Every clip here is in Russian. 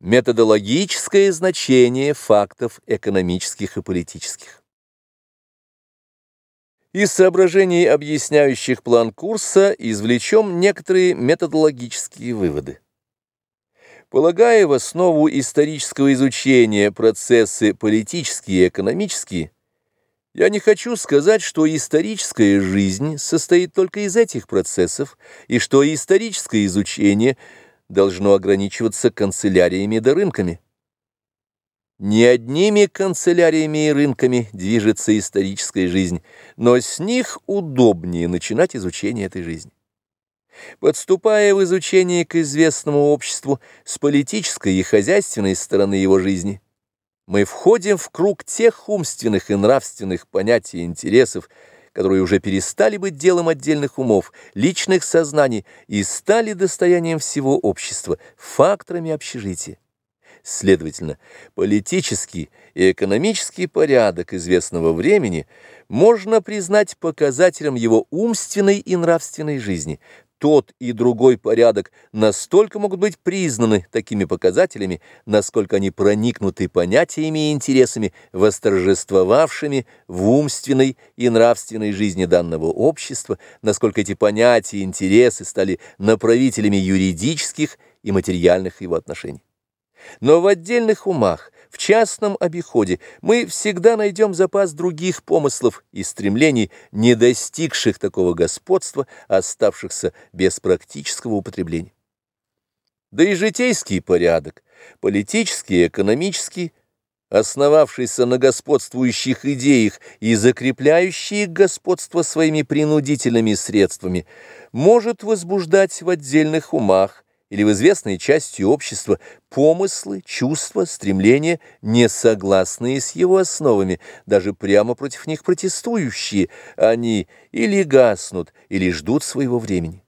Методологическое значение фактов экономических и политических. Из соображений, объясняющих план курса, извлечем некоторые методологические выводы. Полагая в основу исторического изучения процессы политические и экономические, я не хочу сказать, что историческая жизнь состоит только из этих процессов, и что историческое изучение – должно ограничиваться канцеляриями да рынками. Не одними канцеляриями и рынками движется историческая жизнь, но с них удобнее начинать изучение этой жизни. Подступая в изучение к известному обществу с политической и хозяйственной стороны его жизни, мы входим в круг тех умственных и нравственных понятий и интересов, которые уже перестали быть делом отдельных умов, личных сознаний и стали достоянием всего общества, факторами общежития. Следовательно, политический и экономический порядок известного времени можно признать показателем его умственной и нравственной жизни, тот и другой порядок настолько могут быть признаны такими показателями, насколько они проникнуты понятиями и интересами, восторжествовавшими в умственной и нравственной жизни данного общества, насколько эти понятия и интересы стали направителями юридических и материальных его отношений. Но в отдельных умах, в частном обиходе мы всегда найдем запас других помыслов и стремлений, не достигших такого господства, оставшихся без практического употребления. Да и житейский порядок, политический и экономический, основавшийся на господствующих идеях и закрепляющий господство своими принудительными средствами, может возбуждать в отдельных умах или в известной части общества помыслы, чувства, стремления, не согласные с его основами, даже прямо против них протестующие, они или гаснут, или ждут своего времени.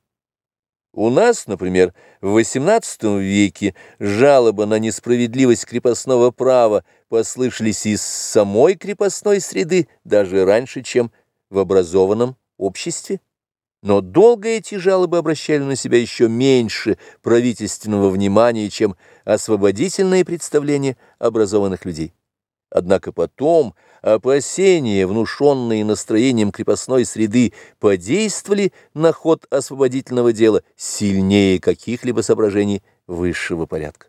У нас, например, в XVIII веке жалобы на несправедливость крепостного права послышались из самой крепостной среды даже раньше, чем в образованном обществе. Но долго эти жалобы обращали на себя еще меньше правительственного внимания, чем освободительные представления образованных людей. Однако потом опасения, внушенные настроением крепостной среды, подействовали на ход освободительного дела сильнее каких-либо соображений высшего порядка.